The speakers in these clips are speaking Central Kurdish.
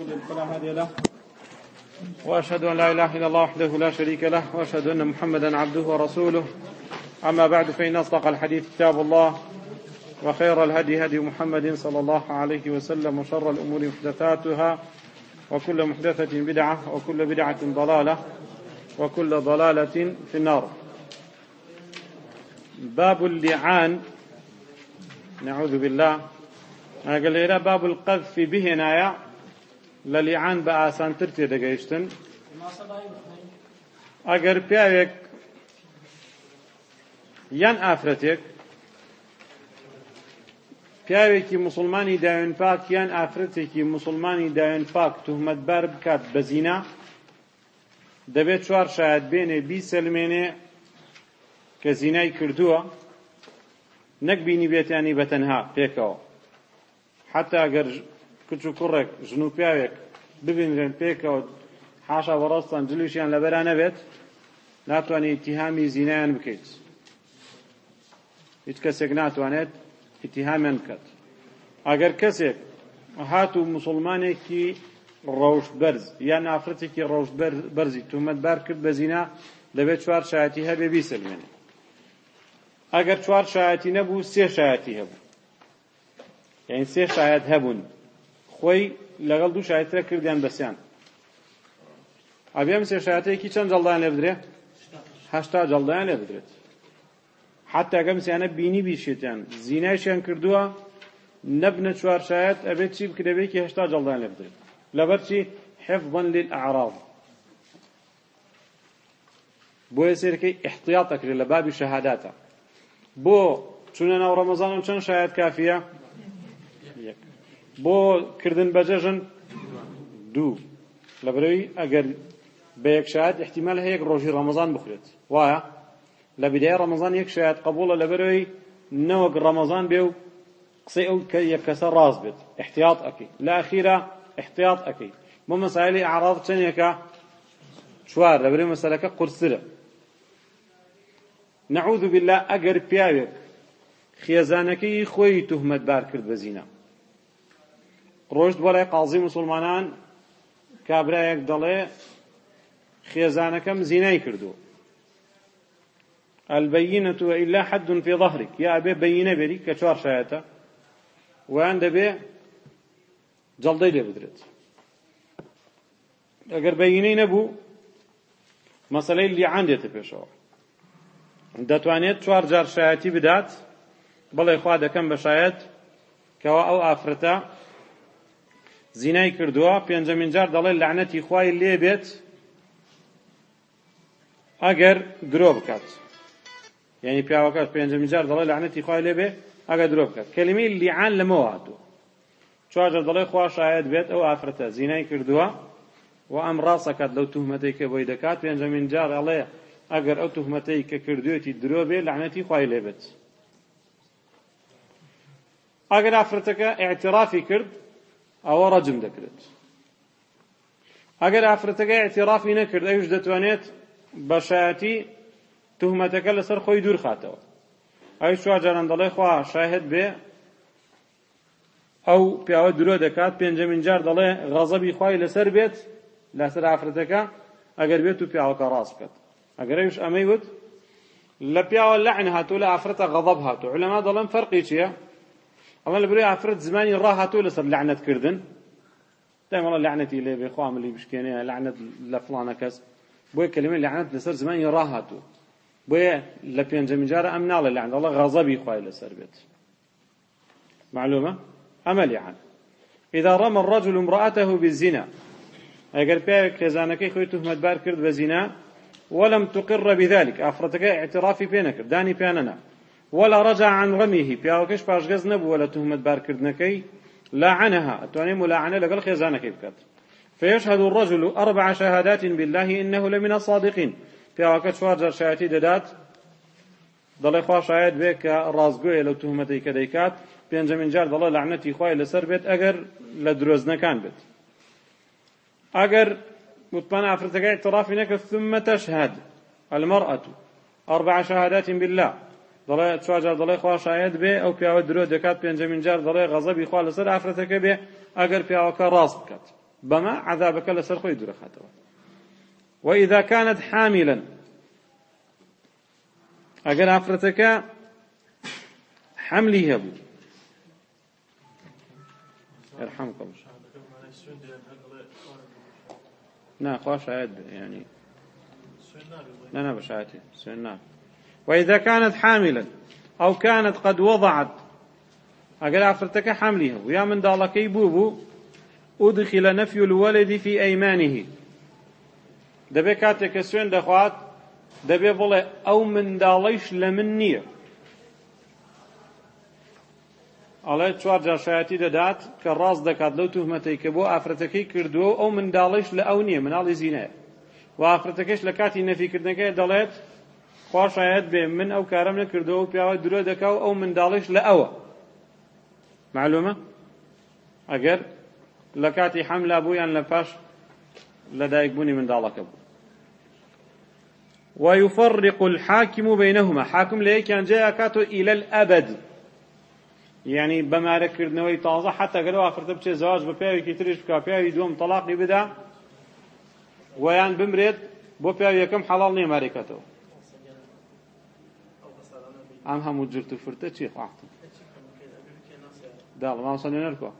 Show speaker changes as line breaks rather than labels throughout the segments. يضلل فلا هادي له وأشهد أن لا إله إلا الله وحده لا شريك له وأشهد أن محمدا عبده ورسوله أما بعد فإن أصدق الحديث كتاب الله وخير الهدي هدي محمد صلى الله عليه وسلم وشر الأمور محدثاتها وكل محدثة بدعة وكل بدعة ضلالة وكل ضلالة في النار باب اللعان نعوذ بالله أنا قال لي باب القذف بهنايا لە لیعان بە ئاسانتر تێدەگەیشتن ئەگەر پیاوێک یان ئافرەتێک پیاوێکی مسلمانی داوێن پاک یان ئافرەتێکی مسلمانی داوێن پاک توهمەتبار بکات بە زینا دەبێت چوار شاید بێنێ بیسەلمێنێ کە زینای کردووە نەک بینی بێتیانی بەتەنها پێکەوە حتا ئەگەر کچ و کوڕێک ژن و پیاوێک ببینرێن پێکەوە حاشا بەڕاستان جلوشیان لەبەران نەبێت ناتوانانی ئتیهامی زینایان بکەیت هیچ کەسێک ناتوانێت ئتیهامیان بکات ئەگەر کەسێک هات و مسلمانێکی ڕەوش بەرز یا نافرەتێکی ڕەوش بەرزی تومەتبار کرد بە زینا دەبێت چوار شایەتی هەبێ بیسەلمێنێ ئەگەر چوار شایەتی نەبوو سێ شایەتی هەبوو یعنی سێ شایەت هەبوون خۆی لەگەڵ دوو شایەترە کردیان بەسییان ئەبێم سێ شایەتەیەکی چەند جەڵدایان لێ بدرێ هەشتا جەڵدایان لێ بدرێت حتا ئەگەم سیانە بینی بیشێتیان زینایشیان کردووە نەبنە چوار شایەت ئەبێت چی بکرێبێکی هەشتا جەڵدایان لێ بدرێت لەبەر چی حفظا للأعراض بۆ سێرەکەی احتیاط دەکرێت لە بابی شەهاداتە بۆ چونە ناو ڕەمەزان و چەند شایەت کافیە بۆ کردن بەجەژن دوو لە برەوەی ئەگەر بە یەک شایەت احتیمال هەیە ڕۆژی ڕەمەزان بخورێت وایە لە بدای ڕەمەزان یەک شایەت قبولە لە بەرەوەی نەوەک ڕەمەزان بێ و قسەی ئەو کە یەک کەسە ڕاست بێت احتیاط ئەەکەی لە ئەخیرە احتیاط ئەەکەی بۆ مەسایلی عراض چەندێکە چوار لە بەرەوەی مەسەلەکە قورسرە نەعوذ بالله ئەگەر پیاوێک خێزانەکەی خۆی تهمەتبار کرد بە زینا ڕۆژت وەڵای قازی مسلمانان کابرایەک دەڵێ خێزانەکەم زینای کردو البينة إلا حد في ظهرك يا أبي بينة بريك كشوار شايته وان دبي جلدي لي بدرت أجر بيني نبو مسألة اللي عندي تبيشوا دەتوانێت چوار جار شایەتی بدات بەڵێ خوا دەکەم بە شایەت کەوا ئەو ئافرەتە زینای کردووە پێنجەمین جار دەڵێ لعنەتی خوای لێ بێت ئەگەر درۆ بکات یعنی پیاوەکەش پێنجەمین جار دەڵێ لعنەتی خوای لێ بێ ئەگەر درۆ بکات کەلمی لیعان لەمەوە هاتووە چواژە دەڵێ خوا شاید بێت ئەو ئافرەتە زینای کردووە و ئەم ڕاستەکەات لەو تومەتەی کە بۆی دەکات پێنجەمین جار ئەڵێ ئەگەر ئەو تومەتەی کە کردوێتی درۆ بێ لعنەتی خوای لێ بێت ئەگەر ئافرەتەکە ئاعترافی کرد ئەوە ڕەجم دەکرێت ئەگەر ئافرەتەکەی اعترافی نەکرد ئەوش دەتوانێت بەشایەتی تهمەتەکە لەسەر خۆی دوور خاتەوە ئەوش چوارجاران دەڵێ خوا شاهد بێ ئەو پیاوە درۆ دەکات پێنجەمین جار دەڵێ غەزەبی خوای لەسەر بێت لەسەر ئافرەتەکە ئەگەر بێت و پیاوەکە ڕاست بکات ئەگەر ئەوش ئەمەی وت لە پیاوە لەعن هاتوو لە ئافرەتە غەضەب هاتوو علەما دەڵێن فەرقی چییە ئەڵە لە برێ ئافرەت زمانی ڕاهاتۆ لەسەر لعنەتکردن دەمەڵە لعنەتی لێ بێ خواملی بشکێنەیە لعنەت لە فلانە کەس بۆیە کلمە لعنەت لەسەر زمانی ڕاهاتوو بۆیە لە پێنجەمین جارە ئەم ناڵە لعنەت ئەڵە غەزەبی خوای لەسەر بێت معلومە ئەمە لعن إذا رمى الرجل امرأته بالزنا ئەگەر پیاوێک خێزانەکەی خۆی تهمەتبار کرد بە زینا وەلم تقر بذلك ئافرەتەکە اعترافی پێ نەکرد دانی پیانەنا ولا رجع عن رميه پیاوەکەش پاشگەز نەبووە لە تهمت بارکردنەکەی لاعنها ئەتوانێ ملاعنە لەگەڵ خێزانەکەی بکات فيشهد الرجل أربع شهادات بالله إنه لمن الصادقين پیاوەکە چوار جار شایەتی دەدات دەڵێ خوا شاید بێ کە ڕازگوێ لەو تهمەتی کە دەیکات پێنجەمین جار دەڵێ لەعنەتی خوای لەسەر بێت ئەگەر لە درۆزنەکان بێت ئەگەر وتمان ئافرەتەکەی اعترافی نەکرد ثم تشهد المرأة أربع شهادات بالله دەڵێ چوارجار دەڵێ خوۆشایەت بێ ئەو پیاوە درۆ دەکات پێنجمین جار دەڵێ غەزەبی خوا لەسەر ئافرەتەکە بێ ئەگەر پیاوەکە ڕاست بکات بەمە عذابەکە لەسەر خۆی دوورەخاتەوە وإذا كانت حاملا ئەگەر ئافرەتەکە حملی هەبوو ئەرحەمکەم ناخواش ئاەت ینی نە نە بەشاتی سوێن نابێت وإذا كانت حاملا أو كانت قد وضعت أقل عفرتك حملها ويا من دالك بوبو أدخل نفي الولد في أيمانه دەبێ کاتێککە سوێن دەخوات دەبێ بڵێ ئەو منداڵیش لە من نییە ئەڵێ چوار جاشایەتی دەدات کە ڕاست دەکات لەو توهمەتەی کە بۆ ئافرەتەکەی کردووە ئەو منداڵیش لە ئەو نییە مناڵی زیینەیە و ئافرەتەکەش لە کاتی نەفیکردنەکەی دەڵێت خۆشایەت بێ من ئەو کارم نەکردەوە و پیاوە درۆ دەکا و ئەو منداڵش لە ئەوە معلومە ئەگەر لە کاتی حملا بوویان لە پاش لە دایکبوونی منداڵەکە بوو ويفرق الحاكم بينهما حاكم ليكان جاء كاتو إلى الأبد يعني بمارك كردنوي تازة حتى قالوا آخر تبتشي زواج ببياوي كتريش بكا بياوي دوم طلاقي بدا ويان بمرد بو بياوي كم حلال نيماري كاتو
ئەم هەموو جرت و فرتە چی خواختم
داڵ ماوسە نەرکۆ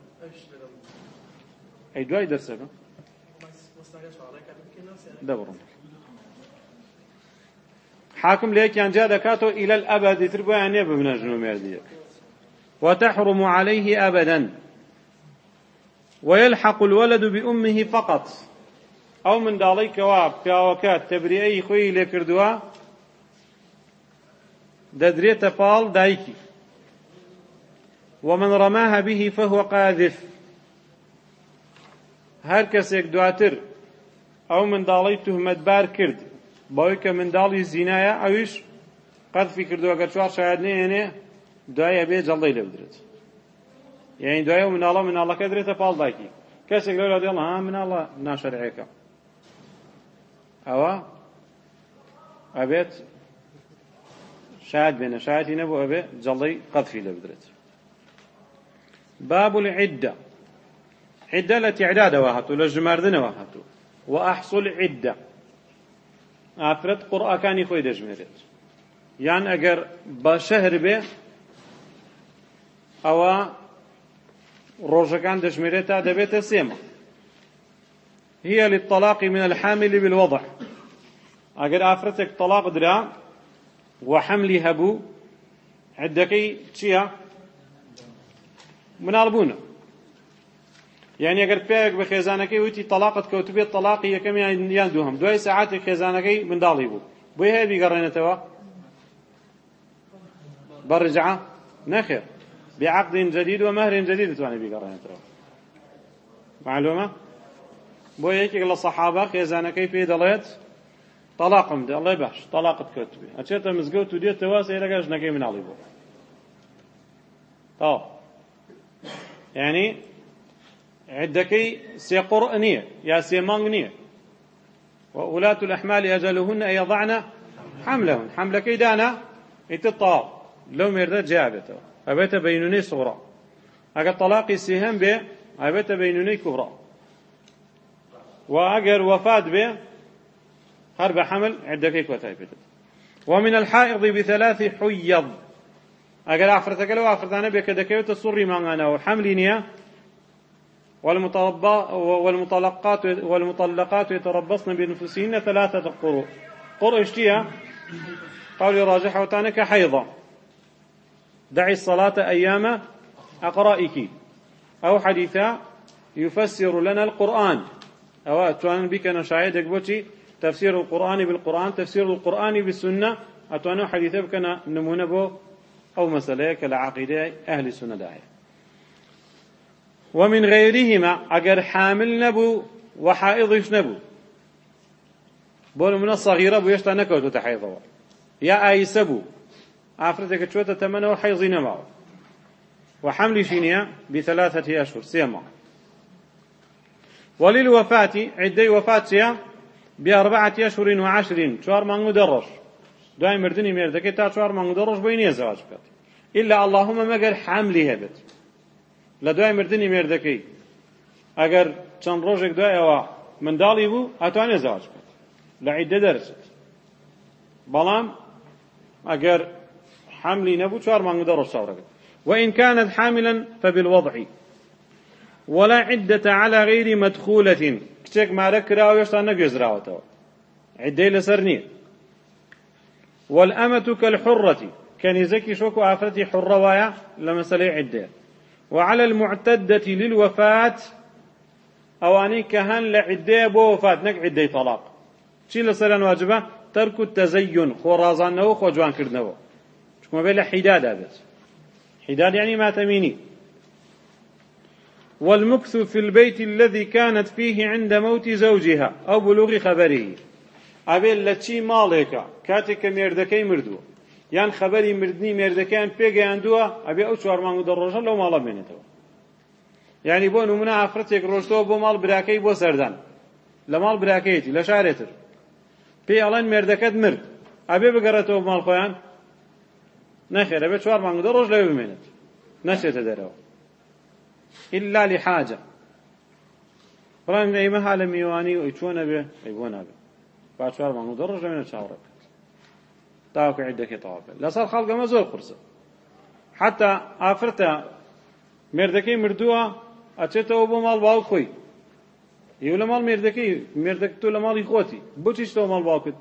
ئەی دوای دەرسەکەم دەبڕم حاكم ليك ينجا دكاتو إلى الأبد تربوا يعني بمن جنوم يديك وتحرم عليه أبدا ويلحق الولد بأمه فقط أو من داليك واب يا وكات تبرئي خوي لكردوا دەدرێتە پاڵ دایکی ومن ڕەماها بیهی فەهوە قادف هەر کەسێک دواتر ئەو منداڵی تهمەتبار کرد بەوەی کە منداڵی زینایە ئەویش قەرفی کردووە کە چوار شاید نێنێ دوایە بێ جەڵدەی لێ بدرێت یعنی دوایە مناڵە مناڵەکە درێتە پاڵ دایکی کەسێک لەولا دێڵ ها مناڵە ناشەرعەکە ئەوە ئەبێت شاد بێنە شادی نەبوو ئەبێ جەڵی قەتفی لە بدرێت باب العدة عدة لە تعدادەوە هاتوو لە ژماردنەوە هاتوو و ئەحسول عدة ئافرەت قڕعەکانی خۆی دەژمێرێت یان ئەگەر بە شەهر بێ ئەوە ڕۆژەکان دەژمێرێت تا دەبێتە سێمە هي للطلاق من الحامل بالوضع أجر آفرتك طلاق درا وحملی هەبوو عدەکەی چییە مناڵ بوونە یعنی ئەگەر پیاوێک بە خێزانەکەی وتی تەلاقت کەوت بێت تەلاقی یەکەمیان یان دووهم دوای سەعاتی خێزانەکەی منداڵی بوو بۆی هەیە بیگەڕێنێتەوە بەڕجعە نەخێر بعقد جديد ومهر جديد تواني بيقرأ معلومة بۆ یەکێک لە سەحابە خێزانەکەی پێ دەڵێت تەلاقم دێ ئەڵێ باش تەلاقت کەوت بێ ئەچێتە مزگەوت و دێتەوە سێرەگەش نەکەی مناڵی بۆ تا یعنی عدەکەی سێقڕ نییە یا سێمانگ نییە وولاة الأحمال أجلهن أن يضعن حملهن حملەکەی دانا ئیتە تاڵ لەو مێردە جیابێتەوە ئەبێتە بەینونەی سوڕا ئەگە تەلاقی سیهەم بێ ئەبێتە بەینونەی کوڕا و ئەگەر وەفات بێ هەر بە حمل عدەکەی کۆتای پێێت ومن الحائض بثلاث حيض ئەگەر ئافرەتەکە لەو ئافرانە بێ کە دەکەوێتە سوڕی ماگانەوە حملی نییە والمطلقات والمطلقات يتربصن بنفسهن ثلاثة قروء قرء اشتيا قولي راجح وتانك حيضة دعي الصلاة أيام أقرائك أو حديثا يفسر لنا القرآن أو أتوان بك نشاهدك بوتي تفسير القرآن بالقرآن تفسير القرآن بالسنة أتوانا حديثة بكنا نمونة بو أو مسألة كالعقيدة أهل السنة داعي ومن غيرهما أجر حامل نبو وحائضش نبو بول من الصغيرة بو يشتا نكوتو تحيضوا يا آيسة بو ئافرەتێکە چۆتە تەمەنەوە حەیزی نەماوە و حملیشی نییە بثلاثەتی ئەشور سێمە وەلیل وەفاتی عیددەی وەفات چە بأربعة أشهر وعشرين شوار مانغو درش دوای مردنی مێردەکەی تا چوار مانگدە ڕۆژ بۆی نیە زەواج بکات ئللا اللهمە مەگەر حملی هەبێت لە دوای مردنی مێردەکەی ئەگەر چەند ڕۆژێک دوایەوە منداڵی بوو ئەتوانێت زەواج بکات لە عیددە دەرست بەڵام ئەگەر حملی نەبوو چوار مانگدە ڕۆژ ساوڕەکەت وإن كانت حاملا فبالوضع ولا عدة على غير مدخولة شتێک مارە کراوە هێشتا نەگوێزراوەتەوە عیدەی لەسەر نییە والأمة كالحرة كنيزكي شوكو آخرتي حرة ويا لمسألة عدة وعلى المعتدة للوفاة أواني كهن لعدة بوفاة نك عدة طلاق چی لەسەران واجبە تەرک و تەزەیون خۆڕازانەوە خۆجوان کردنەوە چکمە بێ لە حیدادا بێت حیداد یعنی ماتەمینی والمكث في البيت الذي كانت فيه عند موت زوجها أو بلوغ خبره ئەبێت لە چی ماڵێکە کاتێک کە مێردەکەی مردووە یان خەبەری مردنی مێردەکەیان پێگەیاندووە ئەبێ ئەو چوارمانگ و دەڕۆژە لەو ماڵە بێنێتەوە یعنی بۆ نمونە ئافرەتێک ڕۆشتەوە بۆ ماڵ براکەی بۆ سەردان لە ماڵ براکەیەتی لە شارێتر پێی ئەڵەن مێردەکەت مرد ئەبێ بگەڕێتەوە ماڵ خۆیان نەخێر ئەبێ چوار مانگ دە ڕۆژ لەوێ بمێنێت نەچێتە دەرەوە إلا لحاجة بەڵام ئێمە ها لە میوانی ئەوی چۆنە بێ ئەی بۆ نابێ باچوار ماڵ و دەڕژ لەێنە چاوڕێک تاوکە عیدەکەی تەواابێ لەسەر خەڵگەمە زۆر قرسە حتا ئافرتە مردەکەی مردووە ئەچێتەوە بۆ ماڵ باو خۆی یو لە ماڵ مردەکەی مردەک تۆ لە ماڵی خۆتی بچیشتەوە ماڵ باوکت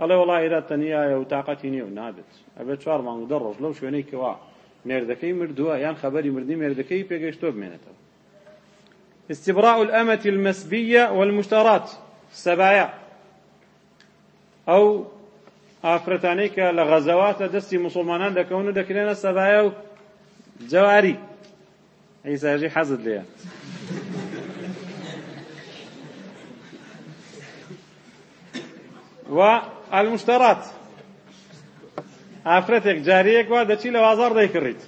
ئەڵێ وڵای ئێرا تەنیایە و تااقەتی نییە و نابێت ئەبێت چوار مانگ دەڕۆژ لەو شوێنەی کەوا مێردەکەی مردووە یان خەبەری مردی مێردەکەی پێگەشتۆ بمێنێتەوە استبراء الأمة المسبية والمشترات سبايا أو ئافرەتانەیکە لە غەزەواتە دەستی مسلمانان دەکەون و دەکرێنە سەبایە و جەواری ئەیساژی حەزت لێە و المشترات ئافرەتێک جارەیەک وا دەچی لە وازار دەیکڕیت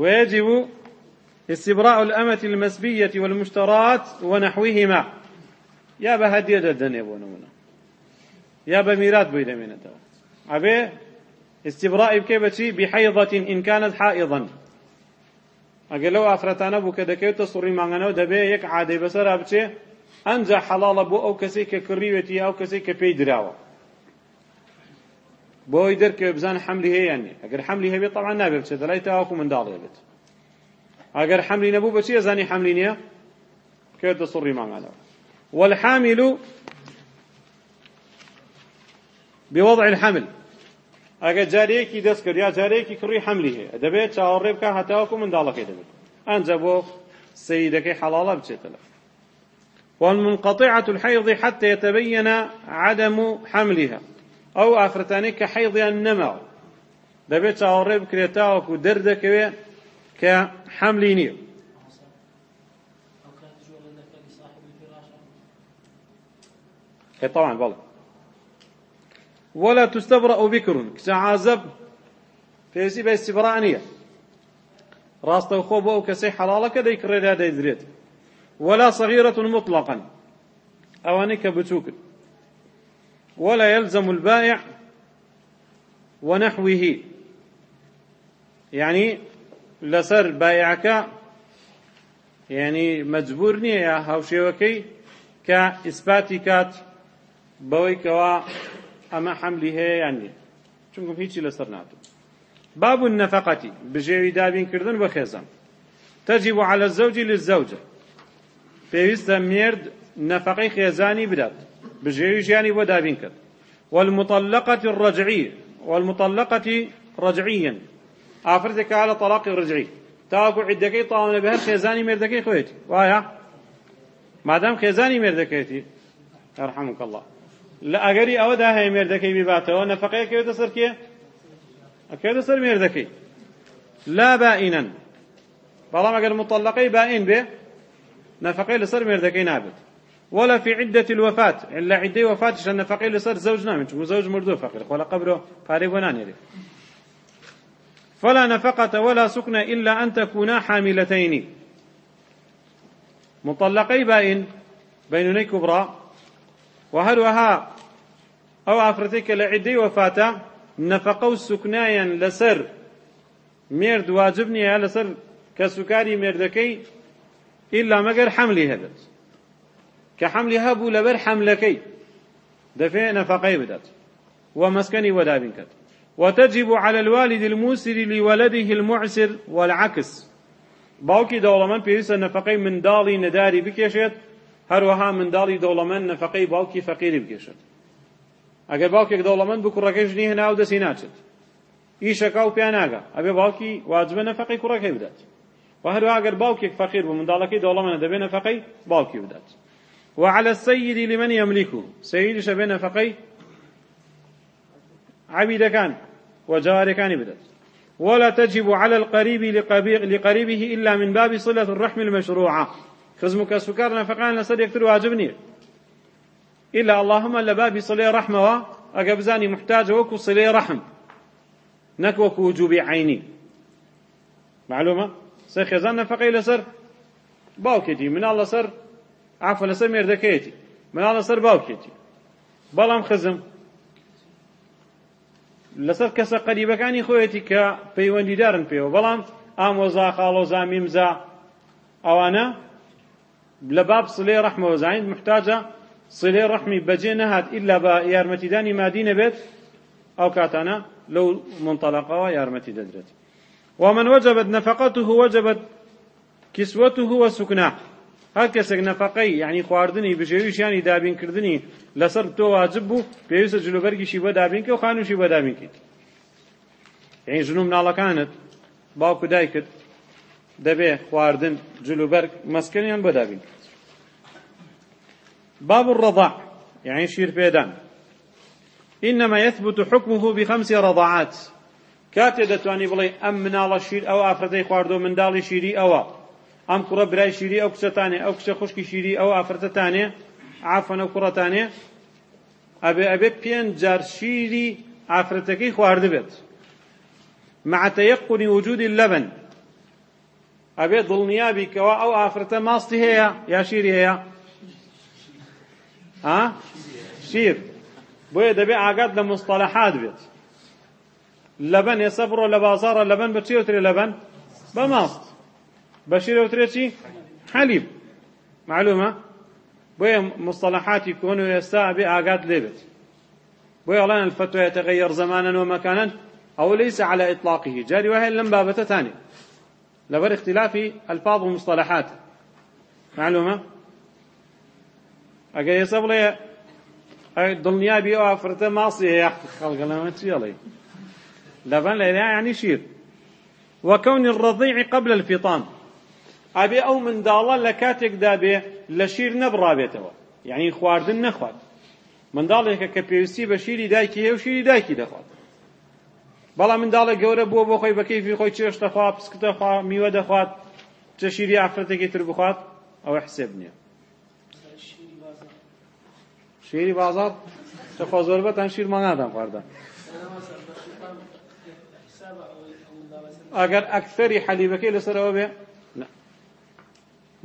ويجب استبراء الأمة المسبية والمشترات ونحوهما يا بهدية جدا يبونمنا يا بميرات بيدا من أبي استبراء بكيبتي بحيضة إن كانت حائضا أقول لو أفرتانا بو كدكيو تصوري معنا ودبي يك عادي بسر أبتي أنجا حلال بو أو كسي ككريوتي أو كسي كبيدراوه بۆی دەرکەوێ بزان حملی هەیەنی ئەگەر حملی هەبێت تەوان نابێت بچێت لای تاواکو منداڵێ بێت ئەگەر حملی نەبوو بەچی زانی حملی نییە کێتە سڕی مامالەوە والحامل بوضع الحمل ئەگە جارەیەکی دەست کرد یا جارەیەکی کڕی حملی هەیە دەبێت چاوەڕێ بکە هەتاوەکو منداڵەکەی دەبێت ئەنجە بۆ سیدەکەی حەڵاڵە بچێتەوە والمنقطعة الحيض حتى يتبين عدم حملها ئەو ئافرەتانی کە حەیڵیان نەماوە دەبێت چاوەڕێ بکرێتاوەکو دەردەکەوێ کە حەملی نییە طبعا بەڵێ ولا تستبرأ بكر كتعازب پێویستی بە استیبرا نییە ڕاستەوخۆ بۆ ئەو کەسەی حەڵاڵەکە دەیکڕێدا دەیدرێت ولا صغيرة مطلقا ئەوانەی کە بچووکن ولا يلزم البائع ونحوه يعني لسر بائعك يعني مجبور نية هاوشيوكي كإثباتكات بويكوا أما حمله يعني چونكم هيتشي لسر ناتو باب النفقة بجيوي دابين كردن وخيزان تجب على الزوج للزوجة پێویستە مرد نەفقی خێزانی بدات بژێوی ژیانی بۆ دابین کرد والمطلقة الرجعية والمطلقة رجعيا ئافرەتێکە على طلاقی ڕجعی تاکو عیدەکەی تاوانە بە هەر خێزانی مێردەکەی خۆیت وایە مادام خێزانی مێردەکەیتی ئەرحەمک الله لە ئەگەری ئەوەدا هەیە مێردەکەی بیباتەوە نەفەقەیەکەوێتە سەر کێ ئەکەوێتە سەر مێردەکەی لا بائینەن بەڵام ئەگەر مطلقەی بائین بێ نەفەقەی لەسەر مێردەکەی نابێت ولا في عدة الوفاة إلا عدة وفاة لأن فقير لصار زوج نامج وزوج مردو فقير ولا قبره فاري وناني فلا نفقة ولا سكن إلا أن تكونا حاملتين مطلقي بائن بينوني كبرى وهروها أو عفرتك لعدي وفاة نفقوا سكنايا لسر ميرد واجبني على سر كسكاري ميردكي إلا مقر حملي هذا کە حملی هەبوو لەبەر حملەکەی دەفێ نەفەقەی بدات ومسكني ودا بنكت وتجب على الوالد الموسر لولده المعسر والعكس باوکی دەوڵەمەند پێویستە نەفقەی منداڵی نەداری بکێشێت هەروەها منداڵی دەوڵەمەند نەفقەی باوکی فەقیری بکێشێت ئەگەر باوکێک دەوڵەمەند بکوڕەکەی ژنی هێنا و دەسی ناچێت ئیشەکە و پیاناگە ئەبێ باوکی واجبە نەفقەی کوڕەکەی بدات و هەروە ئەگەر باوکێک فەقیر بوو منداڵەکەی دەوڵەمەندە دەبێت نەفقەی باوکی بدات وعلى السيد لمن يملكه سيد شبه نفقي عبيد كان وجار كان بدت ولا تجب على القريب لقريبه إلا من باب صلة الرحم المشروعة خزمك سكر نفقان لسد يكتر واجبني إلا اللهم لباب صلة رحمة وأقبزاني محتاج وكو صلة رحم نكوك وجوب عيني معلومة سيخزان نفقي لسر باوكتي من الله سر عفە لەسەر مێردەکەیەتی مەنا لەسەر باوکێتی بەڵام خزم لەسەر کەسە قەریبەکانی خۆیەتی کە پەیوەندیدارن پێوە بەڵام ئامۆزا خاڵۆزا میمزا ئەوانە لە باب سلێ ڕەحمەوە زانین محتاجە سلێ ڕەحمی بەجێ نەهات ئللا بە یارمەتیدانی مادی نەبێت ئەو کاتانە لەو منتەلەقەوە یارمەتی دەدرێت ومن وجبت نفقته وجبت كسوته وسكناه هەر کەسێک نەفەقەی یعنی خواردنی بژێویشیانی دابینکردنی لەسەر تۆ واجب بوو پێویستە جلوبەرگیشی بەدابینکە و خانوشی بەدابینکەیت یعنی ژن و مناڵەکانت باوکو دایکت دەبێ خواردن جلوبەرگ مەسکنیان بەدابین باب الرضاع يعني شير بيدان إنما يثبت حكمه بخمس رضاعات كاتي دتواني بڵێ ئەم مناڵە شیر ئەو ئافرەتەی خواردۆ منداڵی شیری ئەوە ئەم کوڕە برای شیری ئەو کچەتانێ ئەو کچە خوشکی شیری ئەو ئافرەتانێ عافەنە کوڕەتانێ ئەبێ ئەبێ پێنج جار شیری ئافرەتەکەی خواردبێت مع تيقن وجود اللبن ئەبێ دڵنیابی کەوا ئەو ئافرەتە ماستی هەیە یا شیری هەیە شیر بۆیە دەبێ ئاگات لە مستەلەحات بێت لەبەن ێسە بڕۆ لە بازارە لەبەن بە چیوترێ لەبەن بە ماست بەشیر ئەوترێکی حەلیب معلومە بۆیە مصطلحاتی کۆن و ئێستا بێ ئاگات لێبێت بۆی ئەڵان الفتوى يتغير زمانا ومكانا أو ليس على إطلاقه جاري وهي لم بابته ثاني لبر اختلاف ألفاظ ومصطلحات معلومة أجا يصب لي الدنيا بي وافرت ماصية يا خلق لما تشيلي لبن لا يعني شير وكون الرضيع قبل الفطام ئابێ ئەو منداڵە لە کاتێکدا بێ لە شیر نەبڕابێتەوە یعنی خواردن نەخوات منداڵێکە کە پێویستی بە شیری دایکی هێ و شیری دایکی دەخوات بەڵام منداڵە گەورە بووە بۆ خۆی بەکەیفی خۆی چێشتەخوا پسکتەخوا میوە دەخوات چە شیری ئافرەتێکی تر بخوات ئەوە حسێب نییە شیری بازات چەخوا زۆربەتان شیرمان نادەم خواردە ئەگەر ئەکثەری حەلیبەکەی لەسەرەوە بێ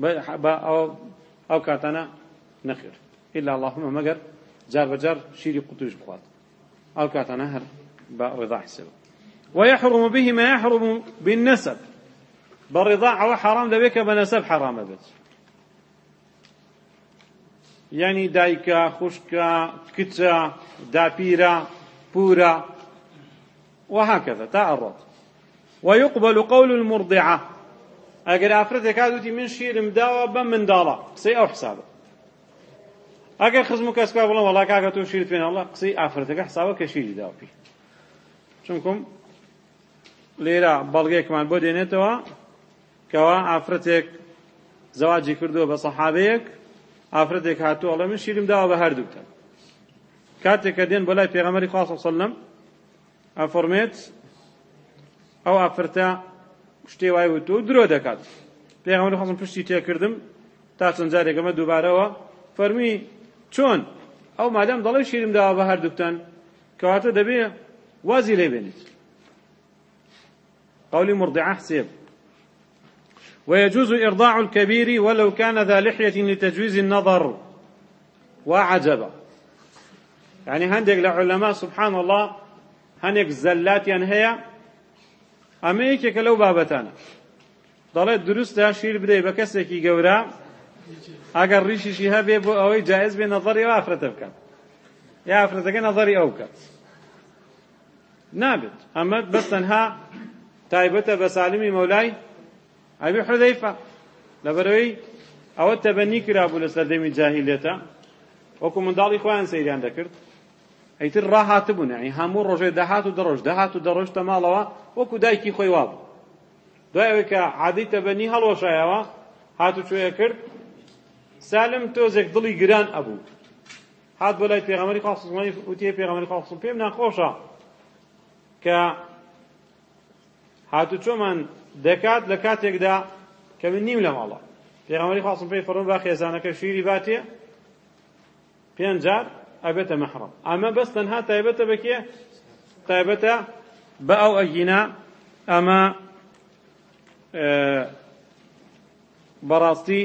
ئەو کاتانە نەخیر ئللا اللهمە مەگەر جار بەجار شیری قوتوش بخوات ئەو کاتانە هەر بە ڕێدا حیسەوە ويحرم به ما يحرم بالنسب بالرضاع أو حرام دبيك بنسب حرام بيت يعني دايكا خشكا كتا دابيرا بورا وهكذا تعرض ويقبل قول المرضعة ئەگەر ئافرەتێکا دوتی من شیرم داوە بە منداڵە قسەی ئەو حسابە ئەگەر خزم و کەسکا بڵم وڵا کاکە تۆ شیرت پێێن وڵە قسەی ئافرەتەکە حسابە کە شیری داوەپی چونکم لێرە بەڵگەیەکمان بۆ دێنێتەوە کەوا ئافرەتێک زەواجی کردووە بە سەحابەیەک ئافرەتێک هاتووە ئەڵە من شیرم داوە بە هەردووتە کاتێک کە دێن بۆ لای پێغەمەری خاص وسلم ئەفەرمێت ئەو ئافرەتە شتێ وای وتۆ درۆ دەکات پێغەمبەر خەزم پشتی تێکردم تا چەند جارێکەمە دووبارەوە فەرمی چۆن ئەو مادەم دەڵێ شیرم داوا بە هەردووتان کەواتە دەبێ وازی لێ بێنیت قولي مرضعة حسيب ويجوز إرضاع الكبير ولو كان ذا لحية لتجويز النظر وعجبا يعني هندق لعلماء سبحان الله هندق زلات هي ئەمە یەکێکە لەو بابەتانە دەڵێت دروستدا شیر بدەی بە کەسێکی گەورە ئەگەر ڕیشیشی هەبێ بۆ ئەوەی جایز بێ نەظەری ئەو ئافرەتە بکە یا ئافرەتەکە نەظەری ئەو بکە نابێت ئەمە بەس تەنها تایبەتە بە سالمی مەولای ئەبی حودەیفە لەبەرەوەی ئەوە تەبەنی کرابوو لەسەر دەمی جاهیلێتە وەکو منداڵی خۆیان سەیریان دەکرد ئەیتر ڕاهاتبوون ینی هەموو ڕۆژێ داهات و دەڕۆژ داهات و دەڕۆژ تەماڵەوە وەکو دایکی خۆی وابوو دوایەوەی کە عادی تەبەنی هەڵۆشایەوە هاتوچوێ کرد سالم تۆزێک دڵی گران ئەبوو هات بۆ لای پێغەمەری خاصمانی وتیە پێغەمەری خاصم پێم ناخۆشە کە هاتوچۆمان دەکات لە کاتێکدا کە من نیم لە ماڵە پێغەمەری خاصم پێی فەرمون با خێزانەکە شیری باتێ پێنج جار ئەبێتە مەحڕم ئەمە بەس تەنها تایبەتە بەکێ تایبەتە بە ئەو ئەگینا ئەمە بەڕاستی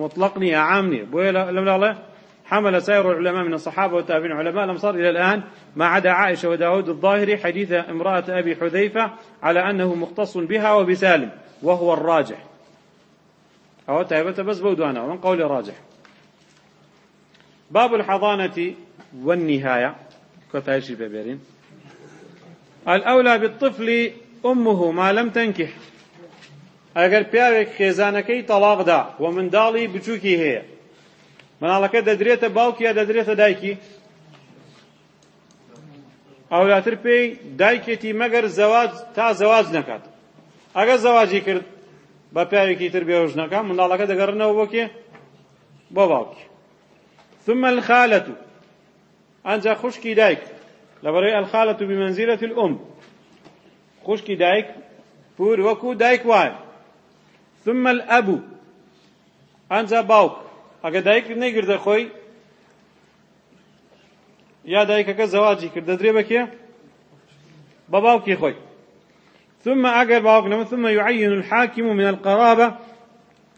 مطلق نية عام نية بويا لم لا حمل سائر العلماء من الصحابة والتابعين العلماء الأمصار إلى الآن ما عدا عائشة وداود الظاهري حديث امرأة أبي حذيفة على أنه مختص بها وبسالم وهو الراجح أو تعبت بس بودوانا ومن قول الراجح باب الحضانة والنهاية كتايشي ببيرين الأولى بالطفل أمه ما لم تنكح ئەگەر پیاوێک خێزانەکەی تەلاقدا و منداڵی بچووکی هەیە مناڵەکە دەدرێتە باوکیە دەدرێتە دایکی ئەولاتر پێی دایکێتی مەگەر زەواج تا زەواج نەکات ئەگەر زەواجی کرد بە پیاوێکی تر بێوژنەکە منداڵەکە دەگەڕنەوە بۆکێ بۆ باوکی ثم الخالة أنجا خشكي دايك لبري الخالة بمنزلة الأم خشكي دايك بور وكو دايك واي ثم الأبو أنجا باوك أجا دايك نيجر خوي يا دايك كا زواجي كرد دريبك بباوكي خوي ثم أجر باوك ثم يعين الحاكم من القرابة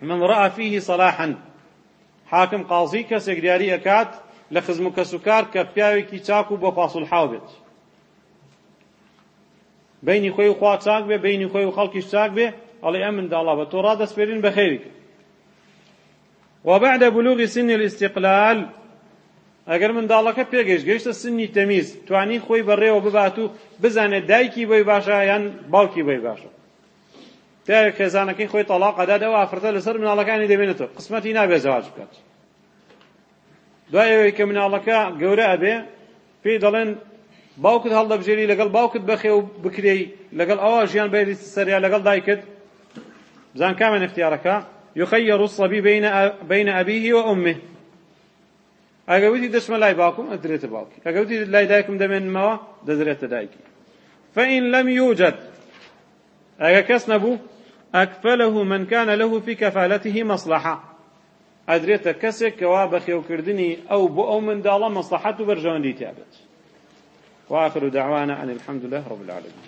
من رأى فيه صلاحا حاکم قازی کەسێک دیاری ئەکات لە خزم و کەسوکار کە پیاوێکی چاک و بۆ پاسولحاو بێت بینی خۆی و خوا چاک بێ بینی خۆی و خەڵکیش چاک بێ ئەڵێ ئەم منداڵا بە تۆ ڕادەسپێرین بە خێری کرد وبعد بلوغ سن الاستقلال ئەگەر منداڵەکە پێگەشت گەیشتە سنی تەمیز توانی خۆی بەڕێوە ببات و بزانێت دایکی بۆی باشە یان باوکی بۆی باشە پیاوێک خێزانەکەی خۆی تەلاقەدا دەوە ئافرەتە لەسەر مناڵەکانی دەبێنێتەوە قسمەتی نابێ زەواج بکات دوایەوەی کە مناڵەکە گەورە ئەبێ پێی دەڵێن باوکت هەڵدەبژێری لەگەڵ باوکت بەخێ و بکری لەگەڵ ئەوە ژیان بەری سەریا لەگەڵ دایکت بزان کامە نفتیارەکە یخەیەڕ سەبی بینە ئەبیهی و ئومێ ئەگەوتی دەشمە لای باوکم ئەدرێتە باوکی ئەگەوتی لای دایکم دەمێنمەوە دەدرێتە دایکی فەئین لەم یوجەت ئەگە کەس نەبوو ئەکفەلەه من كان له في كفالته مصلحة ئەدرێتە کەسێک کەوا بەخێوکردنی ئەو بۆ ئەو منداڵە مەسلحەت و بەرژەوەندی تیابێت وآخر دعوانا أن الحمد لله رب العالمين